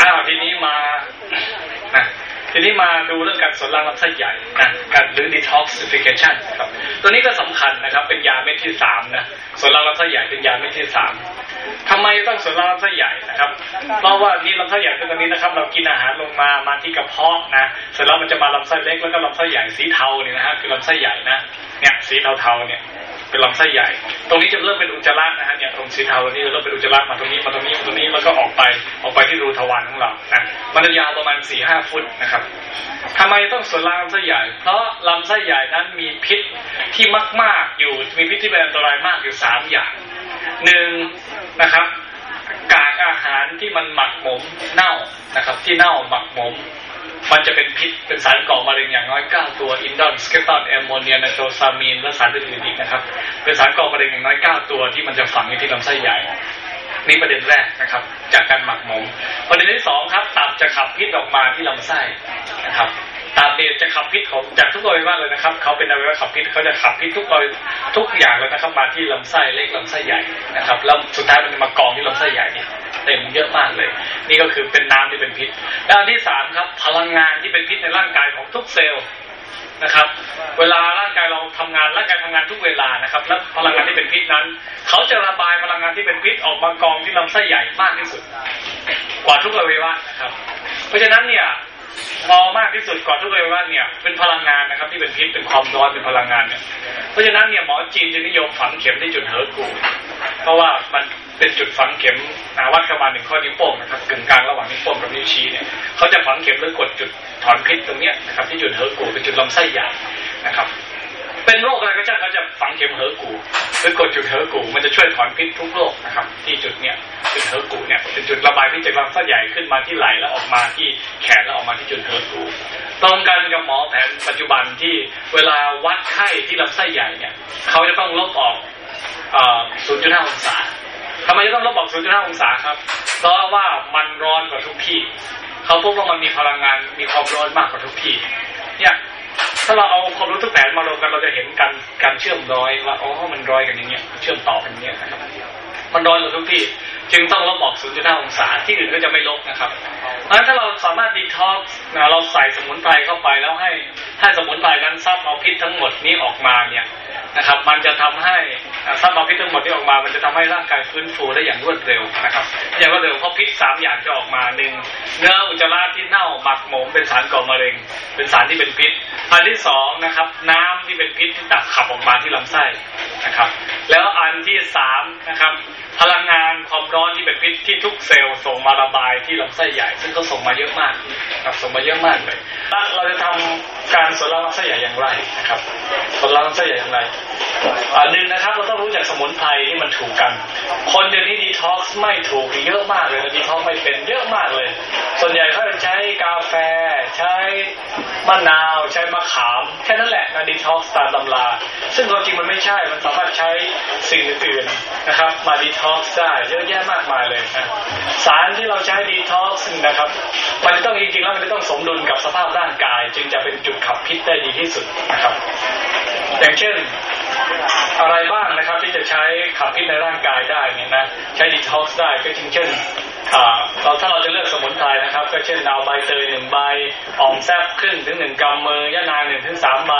อ้าวทีนี้มานะทีนี้มาดูเรื่องการสนรางลำไส้ใหญ่นะการหรือ detoxification ครับ ตัวนี้ก็สำคัญนะครับ เป็นยาเม็ดที่สามนะสนรางลำไส้ใหญ่เป็นยาเม็ดที่สามทำไมต้องสนรางลำไส้ใหญ่นะครับ เพราะว่าที่ลำไส้ใหญ่คือตรงนี้นะครับ เรากินอาหารลงมามาที่กระเพาะนะเสร็จแล้วมันจะมาลำไส้เล็กแล้วก็ลำไส้ใหญ่สีเทาเนี่ยนะฮะคือลำไส้ใหญ่นะเนี่ยสีเทาๆเนี่ย เป็นลำไส้ใหญ่ ตรงนี้จะเริ่มเป็นอุจจาระนะฮะเนี่ยตรงสีเทาตรงนี้เริ่มเป็นอุจจาระมาตรงนี้มาตรงนี้มาตรงนี้แล้วก็ออกไปออกไปที่รูทวารของเรานะมันยาวประมาณสี่ห้าฟุตนะครับทำไมต้องส่วนล่างลำไส้ใหญ่ เพราะลำไส้ใหญ่นั้นมีพิษที่มาก ๆ อยู่มีพิษที่เป็นอันตรายมากอยู่สามอย่างหนึ่งนะครับ กากอาหารที่มันหมักหมมเน่านะครับ ที่เน่าหมักหมม มันจะเป็นพิษเป็นสารก่อมะเร็งอย่างน้อย 9 ตัว indole skatole แอมโมเนีย nitrosamine และสารอื่นๆอีกนะครับ เป็นสารก่อมะเร็งอย่างน้อย 9 ตัวที่มันจะฝังอยู่ที่ลำไส้ใหญ่นี่ประเด็นแรกนะครับ จากการหมักหมม ประเด็นที่สองครับตับจะขับพิษออกมาที่ลำไส้นะครับตับเนี่ยจะขับพิษของจากทุกอวัยวะเลยนะครับ เขาเป็นอวัยวะขับพิษเขาจะขับพิษทุกอวัยทุกอย่างเลยนะครับมาที่ลำไส้เล็กลำไส้ใหญ่นะครับแล้วสุดท้ายมันจะมากองที่ลำไส้ใหญ่เนี่ย เต็มเยอะมากเลย นี่ก็คือเป็นน้ำที่เป็นพิษและอันที่สามครับ พลังงานที่เป็นพิษในร่างกายของทุกเซลล์นะครับ เวลาร่างกายเราทำงานร่างกายทำงานทุกเวลานะครับ และพลังงานที่เป็นพิษนั้น เขาจะระบายพลังงานที่เป็นพิษออกมากองที่ลำไส้ใหญ่มากที่สุด กว่าทุกอวัยวะนะครับ เพราะฉะนั้นเนี่ยพอมากที่สุดกว่าทุกอวัยวะเนี่ยเป็นพลังงานนะครับที่เป็นพิษเป็นความร้อนเป็นพลังงานเนี่ยเพราะฉะนั้นเนี่ยหมอจีนจะนิยมฝังเข็มที่จุดเหอกู่ เพราะว่ามัน เป็นจุดฝังเข็มวัดเข้ามาประมาณหนึ่งข้อนิ้วโป้งนะครับกึ่งกลางระหว่างนิ้วโป้งกับนิ้วชี้เนี่ยเขาจะฝังเข็มแล้วกดจุดถอนพิษตรงเนี้ยนะครับที่จุดเหอกู่เป็นจุดลำไส้ใหญ่นะครับ เป็นโรคอะไรก็ช่างเขาจะฝังเข็มเหิร์กูหรือกดจุดเหิร์กูมันจะช่วยถอนพิษทุกโรคนะครับที่จุดเนี้ยจุดเหอกู่เนี่ยเป็นจุดระบายพิษจากลำไส้ใหญ่ขึ้นมาที่ไหล่แล้วออกมาที่แขนแล้วออกมาที่จุดเหอกู่ตรงกันกับหมอแผนปัจจุบันที่เวลาวัดไข้ที่ลำไส้ใหญ่เนี่ยเขาจะต้องลบออก0.5องศา ทำไมจะต้องลบออก0.5องศาครับ เพราะว่ามันร้อนกว่าทุกที่ เขาพบว่ามันมีพลังงานมีความร้อนมากกว่าทุกที่ เนี่ยถ้าเราเอาความรู้ทุกแผนมารวมกันเราจะเห็นการการเชื่อมร้อยว่าอ๋อมันร้อยกันอย่างเงี้ยเชื่อมต่อกันอย่างเงี้ยนะครับมันร้อนกว่าทุกที่ จึงต้องลบออก 0.5 องศา ที่อื่นก็จะไม่ลบนะครับ เพราะฉะนั้นถ้าเราสามารถดีท็อกซ์นะเราใส่สมุนไพรเข้าไปแล้วให้ให้สมุนไพรนั้นซับเอาพิษทั้งหมดนี้ออกมาเนี่ยนะครับ มันจะทำให้ซับเอาพิษทั้งหมดที่ออกมา มันจะทำให้ร่างกายฟื้นฟูได้อย่างรวดเร็วนะครับอย่างรวดเร็วเพราะพิษสามอย่างจะออกมาหนึ่งเนื้ออุจจาระที่เน่าหมักหมมเป็นสารก่อมะเร็ง เป็นสารที่เป็นพิษ อันที่สองนะครับ น้ำที่เป็นพิษที่ตับขับออกมาที่ลำไส้นะครับ แล้วอันที่สามนะครับ พลังงานความร้อนที่เป็นพิษที่ทุกเซลล์ส่งมาระบายที่ลำไส้ใหญ่ซึ่งก็ส่งมาเยอะมากครับส่งมาเยอะมากเลยแล้วเราจะทำการสนลำไส้ใหญ่อย่างไรนะครับสนลำไส้ใหญ่อย่างไร อันหนึ่งนะครับเราต้องรู้จักสมุนไพรที่มันถูกกัน คนเดี๋ยวนี้ดีท็อกซ์ไม่ถูกเยอะมากเลยดีท็อกซ์ไม่เป็นเยอะมากเลย ส่วนใหญ่เขาจะใช้กาแฟ ใช้มะนาวใช้มะขาม แค่นั้นแหละนะดีท็อกซ์ตามตำรา ซึ่งความจริงมันไม่ใช่มันสามารถใช้สิ่งอื่นๆนะครับ มาดีท็อกซ์ได้เยอะแยะมากมายเลยนะสารที่เราใช้ดีท็อกซ์นะครับ มันจะต้องจริงๆแล้วมันจะต้องสมดุลกับสภาพร่างกาย จึงจะเป็นจุดขับพิษได้ดีที่สุดนะครับอย่างเช่น อะไรบ้างนะครับที่จะใช้ขับพิษในร่างกายได้เนี่ยนะใช้ดีท็อกซ์ได้ก็เช่นเราถ้าเราจะเลือกสมุนไพรนะครับ ก็เช่นเอาใบเตยหนึ่งใบอ่อมแซบครึ่งถึงหนึ่งกำมือยะนางหนึ่งถึงสามใบ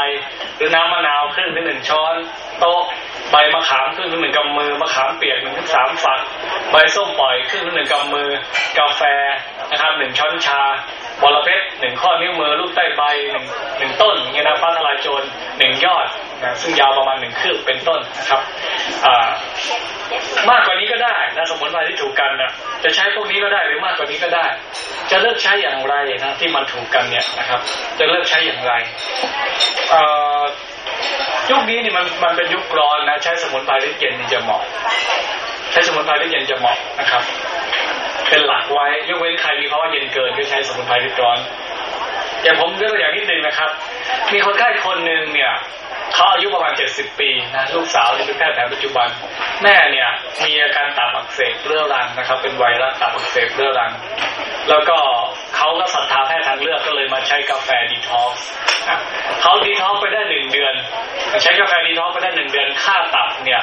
หรือน้ำมะนาวครึ่งถึงหนึ่งช้อน โต๊ะใบมะขามครึ่งถึงหนึ่งกำมือมะขามเปียกหนึ่งถึงสามฝัก ใบส้มปล่อยครึ่งถึงหนึ่งกำมือ กาแฟนะครับหนึ่งช้อนชาบอระเพ็ดหนึ่งข้อนิ้วมือลูกใต้ใบหนึ่งหนึ่งต้นเงี้ยนะฟ้าทลายโจรหนึ่งยอด นะซึ่งยาวประมาณหนึ่งคืบเป็นต้นนะครับมากกว่านี้ก็ได้นะสมุนไพรที่ถูกกันนะจะใช้พวกนี้ก็ได้หรือมากกว่านี้ก็ได้ จะเลือกใช้อย่างไรนะที่มันถูกกันเนี่ยนะครับ จะเลือกใช้อย่างไรยุคนี้นี่มันมันเป็นยุคร้อนนะใช้สมุนไพรที่เย็นจะเหมาะ ใช้สมุนไพรที่เย็นจะเหมาะนะครับ เป็นหลักไว้ยกเว้นใครมีภาวะเย็นเกินก็ใช้สมุนไพรที่ร้อนอย่างผมยกตัวอย่างนิดนึงนะครับ มีคนไข้คนหนึ่งเนี่ย เขาอายุประมาณเจ็ดสิบปีนะลูกสาวที่เป็นแพทย์แผนปัจจุบัน แม่เนี่ยมีอาการตับอักเสบเรื้อรังนะครับ เป็นไวรัสตับอักเสบเรื้อรัง แล้วก็ เขาก็ศรัทธาแพทย์ทางเลือกก็เลยมาใช้กาแฟดีท็อกซ์เขาดีท็อกซ์ไปได้หนึ่งเดือน ใช้กาแฟดีท็อกซ์ไปได้หนึ่งเดือนค่าตับเนี่ย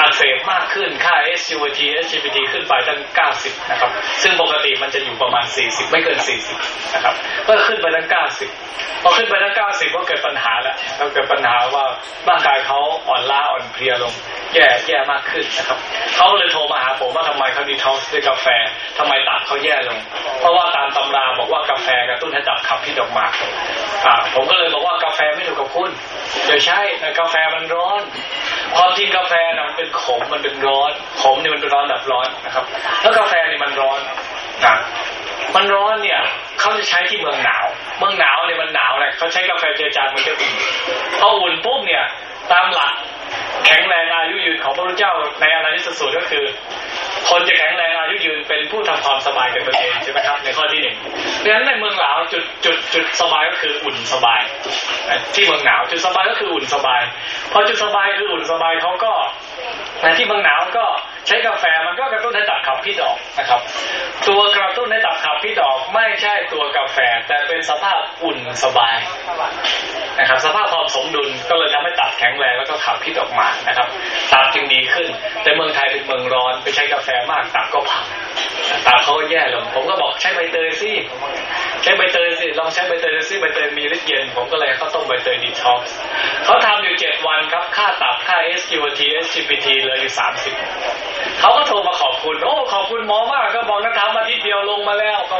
อักเสบมากขึ้นค่า SGPT SGPT ขึ้นไปตั้ง 90 นะครับ ซึ่งปกติมันจะอยู่ประมาณ 40 ไม่เกิน 40 นะครับ ก็ขึ้นไปตั้ง 90 พอขึ้นไปตั้ง 90 ก็เกิดปัญหาแล้วก็เกิดปัญหาว่าร่างกายเขาอ่อนล้าอ่อนเพลียลง แย่แย่มากขึ้นนะครับเขาเลยโทรมาหาผมว่าทำไมเขาดีท็อกซ์ด้วยกาแฟทำไมตับเขาแย่ลง เพราะว่าตามตำราบอกว่ากาแฟกระตุ้นให้ตับขับพิษออกมาอ่าผมก็เลยบอกว่ากาแฟไม่ถูกกับคุณอย่าใช่นะกาแฟมันร้อนความจริงกาแฟนะมันเป็นขมมันเป็นร้อนขมนี่มันเป็นร้อนแบบร้อนนะครับ แล้วกาแฟนี่มันร้อนนะมันร้อนเนี่ยเขาจะใช้ที่เมืองหนาว เมืองหนาวเนี่ยมันหนาวแหละเขาใช้กาแฟเจอจางมันจะอุ่นพออุ่นปุ๊บเนี่ย ตามหลัก แข็งแรงอายุยืนของพระพุทธเจ้าในอนานิสสูตรก็คือ คนจะแข็งแรงอายุยืนเป็นผู้ทำความสบายกับตัวเองใช่ไหมครับ ในข้อที่หนึ่งดังนั้นในเมืองหนาวจุดจุดจุดสบายก็คืออุ่นสบาย ที่เมืองหนาวจุดสบายก็คืออุ่นสบาย พอจุดสบายคืออุ่นสบายเขาก็ที่เมืองหนาวก็ ใช้กาแฟมันก็กระตุ้นให้ตับขับพิษออกนะครับ ตัวกระตุ้นให้ตับขับพิษออกไม่ใช่ตัวกาแฟ แต่เป็นสภาพอุ่นสบายนะครับ สภาพความสมดุลก็เลยทำให้ตับแข็งแรงแล้วก็ขับพิษออกมานะครับตับจึงดีขึ้น แต่เมืองไทยเป็นเมืองร้อนไปใช้กาแฟมากตับก็พังตับเขาก็แย่ลงผมก็บอกใช้ใบเตยสิใช้ใบเตยสิลองใช้ใบเตยสิใบเตยมีฤทธิ์เย็น ผมก็เลยเขาต้มใบเตยดีท็อกซ์เขาทำอยู่เจ็ดวันครับค่าตับค่า SQT SGPT เลยอยู่สามสิบ เขาก็โทรมาขอบคุณ โอ้ขอบคุณหมอมากก็บอกนะทำอาทิตย์เดียวลงมาแล้วก็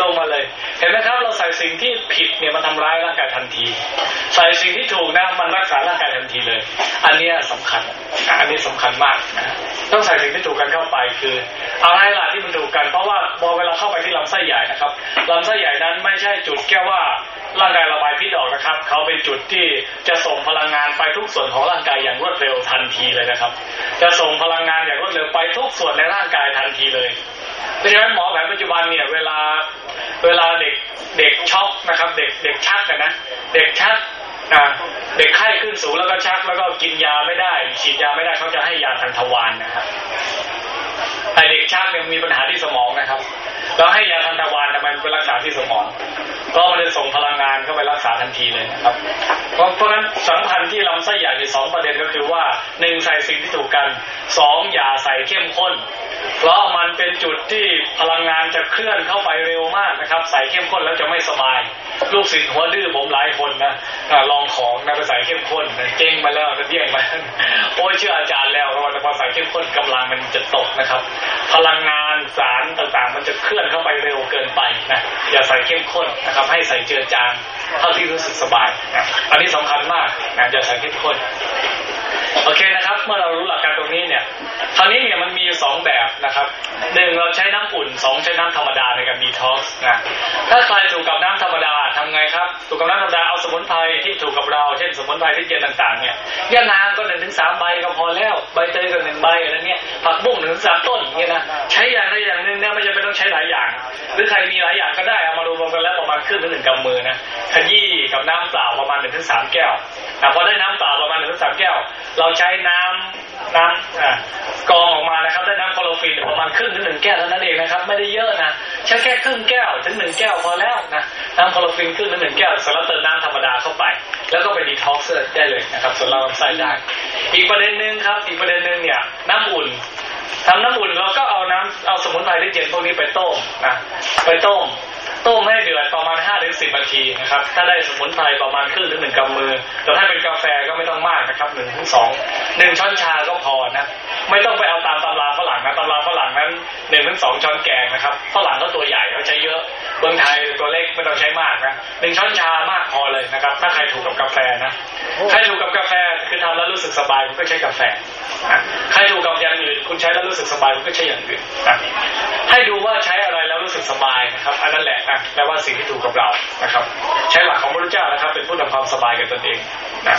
ลงมาเลย เห็นไหมครับ เราใส่สิ่งที่ผิดเนี่ยมันทำร้ายร่างกายทันที ใส่สิ่งที่ถูกนะมันรักษาร่างกายทันทีเลย อันนี้สำคัญอันนี้สำคัญมากนะต้องใส่สิ่งที่ถูกกันเข้าไปคืออะไรล่ะที่มันถูกกัน เพราะว่าพอเวลาเข้าไปที่ลำไส้ใหญ่นะครับลำไส้ใหญ่นั้นไม่ใช่จุดแค่ว่าร่างกายระบายพิษออกนะครับ เขาเป็นจุดที่จะส่งพลังงานไปทุกส่วนของร่างกายอย่างรวดเร็วทันทีเลยนะครับ จะส่งพลังงานอย่างรวดเร็วไปทุกส่วนในร่างกายทันทีเลย เพราะฉะนั้นหมอแผนปัจจุบันเนี่ยเวลาเวลาเด็กเด็กช็อกนะครับ เด็กเด็กชักกันนะเด็กชักนะเด็กไข้ขึ้นสูงแล้วก็ชักแล้วก็กินยาไม่ได้ ฉีดยาไม่ได้เขาจะให้ยาทางทวารนะครับไอเด็กชักเนี่ยมีปัญหาที่สมองนะครับ แล้วให้ยาทางทวารทำไมมันไปรักษาที่สมอง เพราะมันจะส่งพลังงานเข้าไปรักษาทันทีเลยนะครับ เพราะเพราะนั้นสำคัญที่ลำไส้ใหญ่ในสองประเด็นก็คือว่าหนึ่งใส่สิ่งที่ถูกกันสองอย่าใส่เข้มข้น เพราะมันเป็นจุดที่พลังงานจะเคลื่อนเข้าไปเร็วมากนะครับ ใส่เข้มข้นแล้วจะไม่สบาย ลูกศิษย์หัวดื้อผมหลายคนนะลองของนะไปใส่เข้มข้นเจ๊งมาแล้วจะเดี่ยงมาโอ้ยเชื่ออาจารย์แล้วเพราะว่าพอใส่เข้มข้นกำลังมันจะตกนะครับ พลังงานสารต่างๆ มันจะเคลื่อนเข้าไปเร็วเกินไปนะอย่าใส่เข้มข้นนะครับ ให้ใส่เจือจางเท่าที่รู้สึกสบายนะอันนี้สำคัญมากนะจะใส่เข้มข้นโอเคนะครับ เมื่อเรารู้หลัก คราวนี้เนี่ยมันมีสองแบบนะครับหนึ่งเราใช้น้ำอุ่นสองใช้น้ำธรรมดาในการดีท็อกซ์นะถ้าใครถูกกับน้ำธรรมดาทำไงครับ ถูกกับน้ำธรรมดาเอาสมุนไพรที่ถูกกับเราเช่นสมุนไพรที่เย็นต่าง ๆเนี่ยยานางก็หนึ่งถึงสามใบก็พอแล้วใบเตยก็หนึ่งใบอะไรเงี้ยผักบุ้งหนึ่งถึงสามต้นอย่างเงี้ยนะใช้อย่างใดอย่างหนึ่งเนี่ยไม่จำเป็นต้องใช้หลายอย่าง หรือใครมีหลายอย่างก็ได้เอามารวมกันแล้วประมาณครึ่งถึงหนึ่งกำมือนะขยี้กับน้ำเปล่าประมาณหนึ่งถึงสามแก้วแต่พอได้น้ำเปล่าประมาณหนึ่งถึงสามแก้ว เราใช้น้ำ น้ำอ่ากรองออกมานะครับได้น้ำคลอโรฟิลประมาณครึ่งถึงหนึ่งแก้วเท่านั้นเองนะครับ ไม่ได้เยอะนะใช้แค่ครึ่งแก้วถึงหนึ่งแก้วพอแล้วนะน้ำคลอโรฟิลครึ่งถึงหนึ่งแก้วสำหรับเติมน้ำธรรมดาเข้าไป แล้วก็ไปดีท็อกซ์ได้เลยนะครับสวนล้างลำไส้ได้ อีกประเด็นหนึ่งครับ อีกประเด็นหนึ่งเนี่ยน้ำอุ่นทำน้ำอุ่นเราก็เอาน้ำเอาสมุนไพรที่เย็นพวกนี้ไปต้มนะไปต้ม ต้มให้เดือดประมาณ5ถึง10นาทีนะครับ ถ้าได้สมุนไพรประมาณครึ่งถึงหนึ่งกำมือ แต่ถ้าเป็นกาแฟก็ไม่ต้องมากนะครับหนึ่งถึงสองหนึ่งช้อนชาก็พอนะไม่ต้องไปเอาตามตำราฝรั่งนะตำราฝรั่งนั้นหนึ่งถึงสองช้อนแกงนะครับฝรั่งก็ตัวใหญ่เขาใช้เยอะเมืองไทยตัวเล็กไม่ต้องใช้มากนะหนึ่งช้อนชามากพอเลยนะครับ ถ้าใครถูกกับกาแฟนะใครถูกกับกาแฟคือทำแล้วรู้สึกสบายก็ใช้กาแฟ ใครถูกับอย่างอื่นคุณใช้แล้วรู้สึกสบายคุณก็ใช้อย่างอื่นนะให้ดูว่าใช้อะไรแล้วรู้สึกสบายนะครับ อันนั้นแหละนะแปลว่าสิ่งที่ถูกกับเรานะครับ ใช้หลักของพระพุทธเจ้านะครับ เป็นผู้ทำความสบายกับตนเองนะ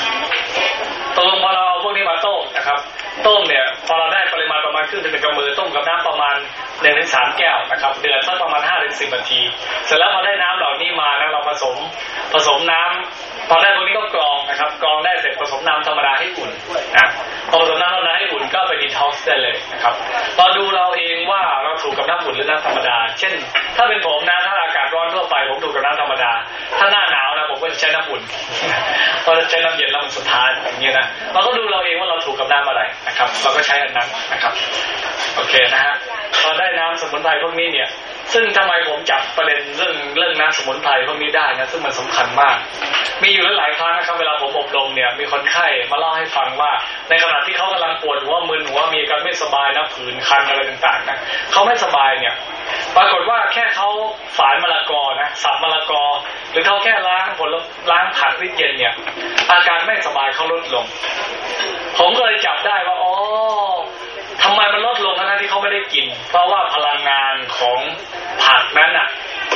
ตกลงพอเราเอาพวกนี้มาต้มนะครับ ต้มเนี่ยพอเราได้ปริมาณประมาณครึ่งถึงหนึ่งกำมือต้มกับน้ำประมาณหนึ่งถึงสามแก้วนะครับ เดือดสักประมาณห้าถึงสิบนาที เสร็จแล้วพอได้น้ำเหล่านี้มานะเราผสมผสมน้ำพอได้พวกนี้ก็กรองนะครับ กรองได้เสร็จผสมน้ำธรรมดาให้อุ่นนะ พอผสมน้ำธรรมดาให้อุ่นก็ไปดีท็อกซ์ได้เลยนะครับพอดูเราเองว่าเราถูกกับน้ำอุ่นหรือน้ำธรรมดา เช่น ถ้าเป็นผมนะถ้าอากาศร้อนทั่วไปผมดูกับน้ำธรรมดา ถ้าหน้าหนาวนะผมก็จะใช้น้ำอุ่นพอใช้น้ำเย็นแล้วมันสุดท้ายอย่างเงี้ยนะเราก็ดูเราเองว่าเราถูกกับน้ำอะไรนะครับ เราก็ใช้อันนั้นนะครับ โอเคนะฮะพอได้น้ำสมุนไพรพวกนี้เนี่ย ซึ่งทำไมผมจับประเด็นเรื่องเรื่องน้ำสมุนไพรพวกนี้ได้นะซึ่งมันสำคัญมาก มีอยู่หลายครั้งนะครับเวลาผมอบรมเนี่ยมีคนไข้มาเล่าให้ฟังว่า ในขณะที่เขากำลังปวดหัวมึนหัวมีอาการไม่สบายนะผื่นคันอะไรต่างๆนะเขาไม่สบายเนี่ย ปรากฏว่าแค่เขาฝานมะละกอนะสับมะละกอ หรือเขาแค่ล้างผลล้างผักวิเย็นเนี่ย อาการไม่สบายเขาลดลง ผมก็เลยจับได้ว่าอ๋อ ทำไมมันลดลงทั้งที่เขาไม่ได้กิน เพราะว่าพลังงานของผักนั้นอะ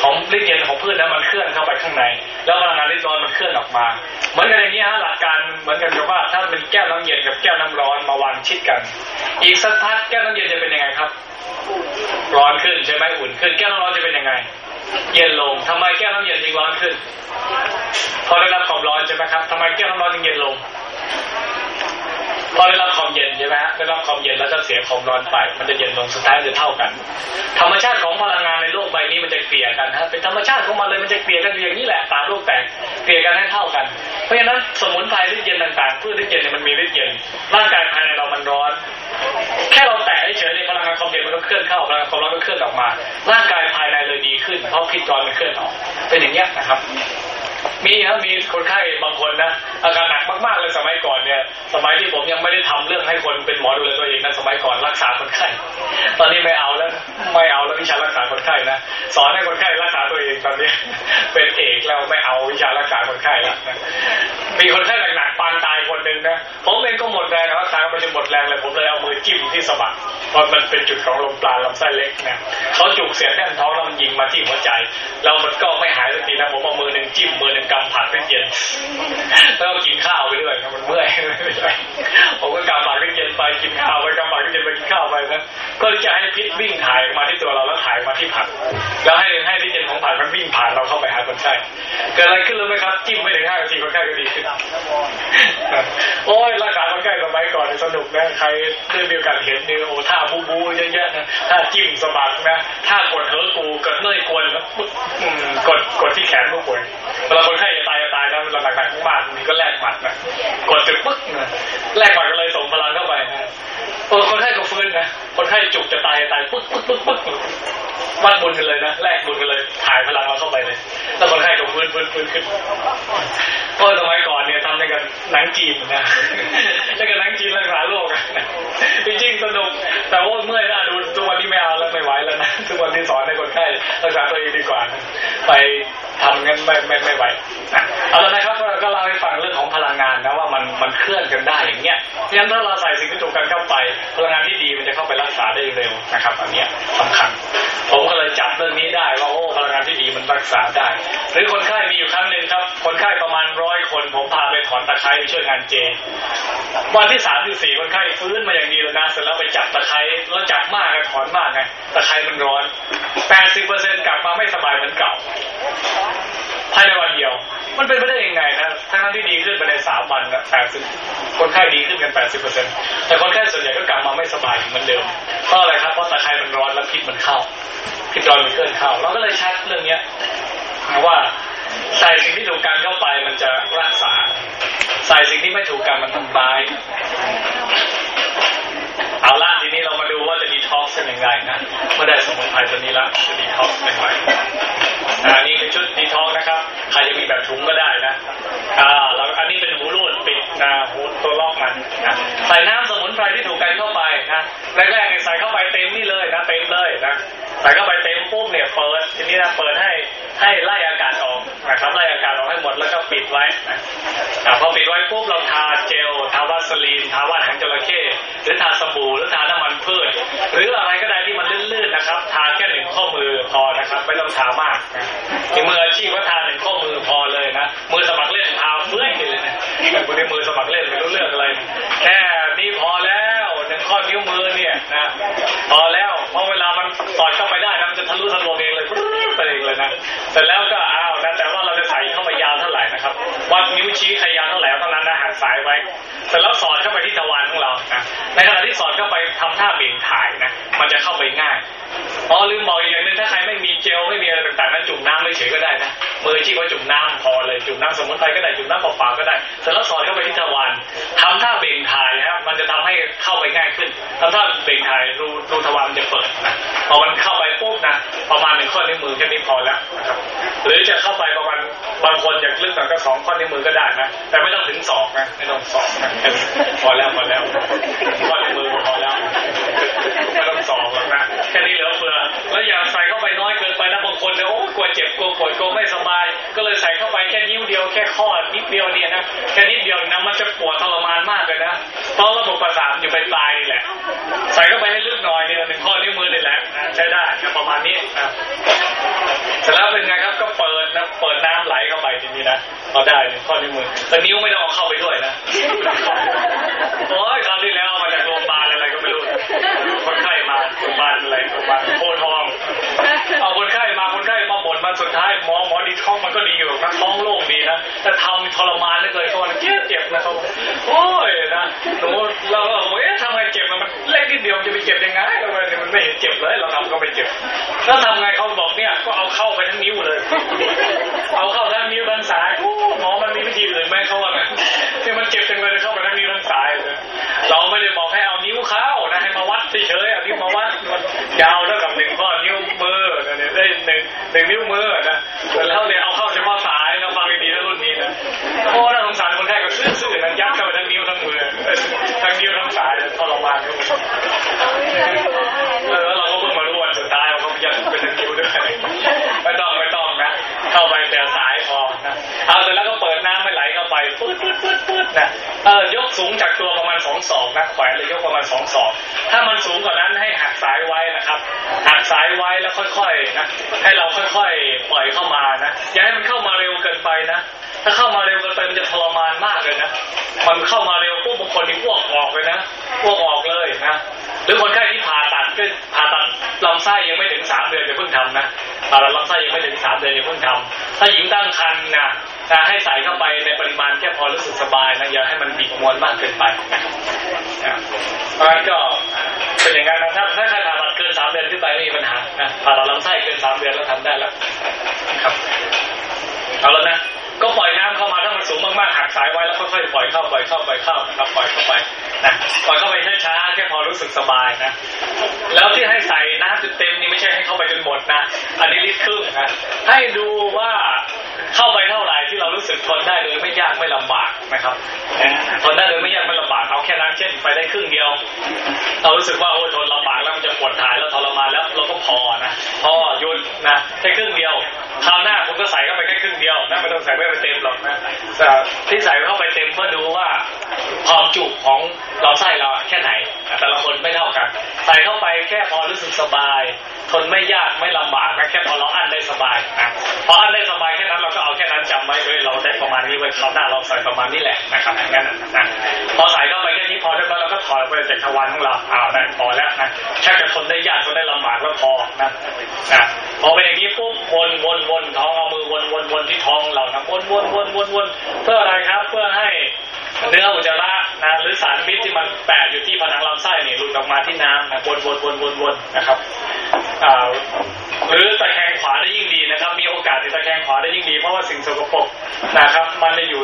ของริดเย็นของพืชนั้นมันเคลื่อนเข้าไปข้างใน แล้วพลังงานริดร้อนมันเคลื่อนออกมา เหมือนกันอย่างนี้ฮะหลักการเหมือนกันกับว่าถ้าเป็นแก้วน้ำเย็นกับแก้วน้ำร้อนมาวางชิดกัน อีกสักพักแก้วน้ำเย็นจะเป็นยังไงครับ ร้อนขึ้นใช่ไหมอุ่นขึ้นแก้วน้ำร้อนจะเป็นยังไง เย็นลงทำไมแก้วน้ำเย็นจึงร้อนขึ้นพอได้รับความร้อนใช่ไหมครับทำไมแก้วน้ำร้อนจึงเย็นลง พอได้รับความเย็นใช่ไหมฮะได้รับความเย็นแล้วก็เสียความร้อนไป มันจะเย็นลงสุดท้ายจะเท่ากัน ธรรมชาติของพลังงานในโลกใบนี้มันจะเกลี่ยกันฮะเป็นธรรมชาติของมันเลยมันจะเกลี่ยกันอย่างนี้แหละตามโลกแตกเกลี่ยกันให้เท่ากัน เพราะฉะนั้นสมุนไพรฤทธิ์เย็นต่างๆพืชฤทธิ์เย็นเนี่ยมันมีฤทธิ์เย็นร่างกายภายในเรามันร้อน แค่เราแตะเฉยๆในพลังงานความเย็นมันก็เคลื่อนเข้าพลังงานความร้อนก็เคลื่อนออกมา ร่างกายภายในเลยดีขึ้น เพราะพิษร้อนมันเคลื่อนออก เป็นอย่างเงี้นะครับ มีครับมีคนไข้บางคนนะอาการหนักมากๆเลยสมัยก่อนเนี่ย สมัยที่ผมยังไม่ได้ทำเรื่องให้คนเป็นหมอดูแลตัวเองนะสมัยก่อนรักษาคนไข้ตอนนี้ไม่เอาแล้วไม่เอาแล้ววิชารักษาคนไข้นะสอนให้คนไข้รักษาตัวเองตอนนี้เป็นเอกแล้วไม่เอาวิชารักษาคนไข้แล้วนะมีคนไข้หนักๆปานตายคนหนึ่งนะผมเองก็หมดแรงรักษามันจะหมดแรงเลยผมเลยเอามือจิ้มที่สะบักเพราะมันเป็นจุดของลมปราณลำไส้เล็กนะเขาจุกเสียงแน่นท้องแล้วมันยิงมาที่หัวใจแล้วมันก็ไม่หายสักทีนะผมเอามือหนึ่งจิ้มมือหนึ่งกำผัดให้เย็นแล้วกินข้าวไปด้วย ไปกินข้าวไปนะก็จะให้พิษวิ่งถ่ายมาที่ตัวเราแล้วถ่ายมาที่ผักแล้วให้ให้ที่เย็นของผักมันวิ่งผ่านเราเข้าไปหาคนไข้เกิดอะไรขึ้นรู้ไหมครับ จิ้มไม่ถึงห้านาทีคนไข้ก็ดีขึ้นโอ้ยรักษาคนไข้สมัยก่อนสนุกนะใครได้มีโอกาสเห็นเนี่ยโอ้ท่าบูบูเยอะๆนะท่าจิ้มสะบักนะท่ากดเหือกูกดเนยกวนแล้วกดกดที่แขนผู้ป่วยเวลาคนไข้จะตายจะตายนะเวลาหนักๆมากๆมีก็แลกหมัดนะกดเสร็จปึ๊กนะแลกหมัดก็เลยส่งพลังเข้าไปนะ เออคนไข้ก็ฟื้นนะคนไข้จุกจะตายตายปึ๊กปึ๊กปึ๊กปึ๊กวัดบุญกันเลยนะแลกบุญกันเลยถ่ายพลังเราเข้าไปเลยแล้วคนไข้ก็ฟื้นฟื้นฟื้นขึ้นก็สมัยก่อนเนี่ยทำในกันหนังจีนนะในกันหนังจีนรักษาโรคอะจริงๆสนุกแต่ว่าเมื่อยนะดูทุกวันนี้ไม่เอาแล้วไม่ไหวแล้วนะทุกวันที่สอนให้คนไข้รักษาตัวเองดีกว่านะไปทำงั้นไม่ไม่ไม่ไหวเอาละนะครับก็ก็เล่าให้ฟังเรื่องของพลังงาน นะว่ามันมันเคลื่อนกันได้อย่างเงี้ยเพราะฉะนั้นถ้าเราใส่สิ่งที่ถูกกันเข้าไปพลังงานที่ดีมันจะเข้าไปรักษาได้เร็วนะครับ อันเนี้ยสำคัญ ผมก็เลยจับเรื่องนี้ได้ว่าโอ้พลังงานที่ดีมันรักษาได้ หรือคนไข้มีอยู่ครั้งหนึ่งครับ คนไข้ประมาณร้อยคน ผมพาไปถอนตะไคร้ไปช่วยงานเจ วันที่สามที่สี่คนไข้ฟื้นมาอย่างดีแล้วนะเสร็จแล้วไปจับตะไคร้แล้วจับมากไงถอนมากไงตะไคร้มันร้อนแปดสิบเปอร์เซ็นต์กลับมาไม่สบายเหมือนเก่า ภายในวันเดียว มันเป็นไปได้ยังไงนะทั้งที่ดีขึ้นไปในสามวันแปดสิบคนไข้ดีขึ้นกันแปดสิบเปอร์เซ็นต์แต่คนไข้ส่วนใหญ่ก็กลับมาไม่สบายเหมือนเดิมเพราะอะไรครับเพราะตะไคร้มันร้อนแล้วพิษมันเข้าพิษร้อนมันเคลื่อนเข้าเราก็เลยชัดเรื่องเนี้ยว่าใส่สิ่งที่ถูกกันเข้าไปมันจะรักษา ใส่สิ่งที่ไม่ถูกกันมันทำร้ายเอาละทีนี้เรามาดูว่าจะดีท็อกซ์เป็นยังไงนะเมื่อได้สมุนไพรตัวนี้ละจะดีท็อกซ์เป็นยังไง อันนี้เป็นชุดดีท็อกนะครับ ใครจะมีแบบถุงก็ได้นะ อ่าแล้วอันนี้เป็นหูรูดปิดนะหูตัวล็อกมันนะใส่น้ำส มุนไพรที่ถูกกันเข้าไปนะแรกๆเนี่ยใส่เข้าไปเต็มนี่เลยนะเต็มเลยนะใส่เข้าไปเต็มปุ๊บเนี่ยเปิดทีนี้นะเปิดให้ให้ไล่อากาศออกนะครับไล่อากาศออกให้หมดแล้วก็ปิดไว้นะพอปิดไว้ปุ๊บเราทาเจลทาวาสลีนทาวาหางจระเข้หรือทาสบู่หรือทาน้ำมันพืช หรืออะไรก็ได้ที่มันลื่นๆนะครับ ทาแค่หนึ่งข้อมือพอนะครับไม่ต้องทามากที่มืออาชีพก็ทาหนึ่งข้อมือพอเลยนะมือสมัครเล่นทาเฟื่อยเลยนะแต่คนที่มือสมัครเล่นไม่รู้เรื่องอะไรแค่ นิ้วมือเนี่ยนะพอแล้วเพราะเวลามันสอดเข้าไปได้นะมันจะทะลุทะลวงเองเลยไปเองเลยนะเสร็จแล้วก็อ้าวนะแต่ว่าเราจะใส่เข้ามายาวเท่าไหร่นะครับวัดนิ้วชี้ใครยาวเท่าไหร่เท่านั้นนะหักสายไว้เสร็จแล้วสอดเข้าไปที่ทวารของเรานะในขณะที่สอดเข้าไปทำท่าเบ่งถ่ายนะมันจะเข้าไปง่ายอ๋อลืมบอกอีกอย่างหนึงถ้าใครไม่มีเจลไม่มีอะไรต่างๆนั้นจุ่มน้ำไม่เฉยก็ได้นะมือที่ว่าจุ่มน้ำพอเลยจุ่มน้ำสมุนไพรก็ได้จุ่มน้ำเปล่าๆก็ได้เสร็จแล้วสอดเข้าไปที่ทวารทำท่าเบ่งถ่ายนะครับ มันจะทำให้เข้าไปง่ายขึ้นทำท่าเบ่งไทยรูรูทวารมันจะเปิดนะพอมันเข้าไปปุ๊บนะประมาณหนึ่งข้อนิ้วมือแค่นี้พอแล้วนะครับหรือจะเข้าไปประมาณบางคนอยากลึกหน่อยก็สองข้อนิ้วมือก็ได้นะแต่ไม่ต้องถึงสองนะไม่ต้องสองนะพอแล้วพอแล้วข้อนิ้วมือพอแล้วไม่ต้องสองหรอกนะแค่นี้เหลือเฟือ แล้วอย่าใส่เข้าไปน้อยเกินไปนะบางคนเนี่ยโอ้กลัวเจ็บกลัวปวดกลัวไม่สบาย ก็เลยใส่เข้าไปแค่นิ้วเดียวแค่ข้อนิดเดียวเนี่ยนะแค่นิดเดียวนะมันจะปวดทรมานมากเลยนะเพราะระบบประสาทอยู่ไปปลายนี่แหละ ใส่เข้าไปให้ลึกหน่อยเนี่ยหนึ่งข้อนิ้วมือนี่แหละใช้ได้ประมาณนี้นะเสร็จแล้วเป็นไงครับก็เปิดนะเปิดน้ำไหลเข้าไปทีนี้นะเอาได้หนึ่งข้อนิ้วมือแต่นิ้วไม่ต้องเอาเข้าไปด้วยนะโอ้ยคราวที่แล้วมาจากโรงพยาบาลอะไรก็ไม่รู้คนไข้มาโรงพยาบาลอะไรโรงพยาบาลโพทองเอาคนไข้มาคนไข้มาบ่นมาสุดท้ายหมอหมอดีท้องมันก็ดีอยู่นะท้องโล่งดีนะแต่ทำทรมานเลือเกินเขาเจ็บเจ็บนะเขาโอ้ยนะหนูเราก็เอ๊ะทำไมเจ็บมันเล็กนิดเดียวจะไปเจ็บยังไงทำไมมันไม่เห็นเจ็บเลยเราทำก็ไม่เจ็บแล้วทำไงเขาบอกเนี่ยก็เอาเข้าไปทั้งนิ้วเลย เอาเข้าทั้งนิ้วทั้งสายโอ้หมอมันมีวิธีอื่นไหมเขาว่าไงที่มันเจ็บจังเลยเข้าไปทั้งนิ้วทั้งสายเลยเราไม่ได้บอกให้เอานิ้วเข้านะให้มาวัดเฉยๆเอานิ้วมาวัด ยาวเท่ากับหนึ่งข้อนิ้วมือเนี่ยได้หนึ่งหนึ่งนิ้วมือนะแล้วเนี่ยเอาเข้าเฉพาะสายนะฟังดีๆนะรุ่นนี้นะโอ้น่าสงสารคนไข้ก็ซื่อๆนะยัดเข้าไปทั้งนิ้วทั้งมือทั้งนิ้วทั้งสายทรมานเออเราก็เพิ่งมารู้วันสุดท้ายว่าเขายัดไปทั้งนิ้วด้วยไม่ต้องไม่ต้องนะเข้าไปแต่สายพอนะเอาเสร็จแล้วก็เปิดน้ำไม่ไหลเข้าไปปื๊ดปื๊ดปื๊ดปื๊ดนะ เออยกสูงจากตัวประมาณสองศอกนะแขวนเลยยกประมาณสองศอกถ้ามันสูงกว่านั้นให้หักสายไว้นะครับหักสายไว้แล้วค่อยๆนะให้เราค่อยๆปล่อยเข้ามานะอย่าให้มันเข้ามาเร็วเกินไปนะถ้าเข้ามาเร็วเกินไปมันจะทรมานมากเลยนะมันเข้ามาเร็วปุ๊บบางคนนี่อ้วกออกเลยนะอ้วกออกเลยนะ หรือคนไข้ที่ผ่าตัดก็ผ่าตัดลำไส้ยังไม่ถึงสามเดือนอย่าเพิ่งทำนะผ่าตัดลำไส้ยังไม่ถึงสามเดือนอย่าเพิ่งทำถ้าหญิงตั้งครรภ์นะนะให้ใส่เข้าไปในปริมาณแค่พอรู้สึกสบายนะอย่าให้มันบีบมวลมากเกินไปนะครับเพราะฉะนั้นก็เป็นอย่างนั้นนะถ้าถ้าใครผ่าตัดเกินสามเดือนขึ้นไปไม่มีปัญหานะผ่าตัดลำไส้เกินสามเดือนแล้วทำได้แล้วครับเอาแล้วนะ ก็ปล่อยน้ำเข้ามาถ้ามันสูงมากๆหักสายไว้แล้วค่อยๆปล่อยเข้าปล่อยเข้าปล่อยเข้านะครับปล่อยเข้าไปนะปล่อยเข้าไปช้าๆแค่พอรู้สึกสบายนะแล้วที่ให้ใส่น้ำจนเต็มนี่ไม่ใช่ให้เข้าไปจนหมดนะอันนี้ลิตรครึ่งนะให้ดูว่า เข้าไปเท่าไหร่ที่เรารู้สึกทนได้โดยไม่ยากไม่ลำบากนะครับทนได้โดยไม่ยากไม่ลำบากเอาแค่นั้นเช่น ไปได้ครึ่งเดียว เรารู้สึกว่าโอ้ยทนลำบากแล้วมันจะปวดถ่ายแล้วทรมานแล้วเราก็พอนะพอหยุดนะแค่ครึ่งเดียวคราวหน้าคุณก็ใส่เข้าไปแค่ครึ่งเดียวนะไม่ต้องใส่ไม่ไปเต็มหรอกนะที่ใส่เข้าไปเต็มเพื่อดูว่าความจุของเราไส้เราแค่ไหน แต่ละคนไม่เท่ากัน ใส่เข้าไปแค่พอรู้สึกสบาย ทนไม่ยากไม่ลำบากนะแค่พอเราอั้นได้สบายนะพออั้นได้สบายแค่นั้นเราก็เอาแค่นั้นจำไว้ด้วยเราได้ประมาณนี้ไว้คราวหน้าเราใส่ประมาณนี้แหละนะครับอย่างนั้นนะพอใส่เข้าไปแค่นี้พอเรียบร้อยเราก็ถอดไปจากทวารของเราเอาได้พอแล้วนะแค่จะทนได้ยากทนได้ลำบากก็พอนะนะพอเป็นอย่างนี้ปุ๊บวนวนวนท้องเอามือวนวนวนที่ท้องเรานะวนวนวนวนวนเพื่ออะไรครับ เพื่อให้เนื้ออุจจาระ นะหรือสารพิษที่มันแปะอยู่ที่ผนังลำไส้นี่หลุดออกมาที่น้ำนะวนวนวนวนวนนะครับอ่าหรือตะแคงขวาได้ยิ่งดีนะครับ มีโอกาสที่ตะแคงขวาได้ยิ่งดีเพราะว่าสิ่งสกปรกนะครับ มันจะอยู่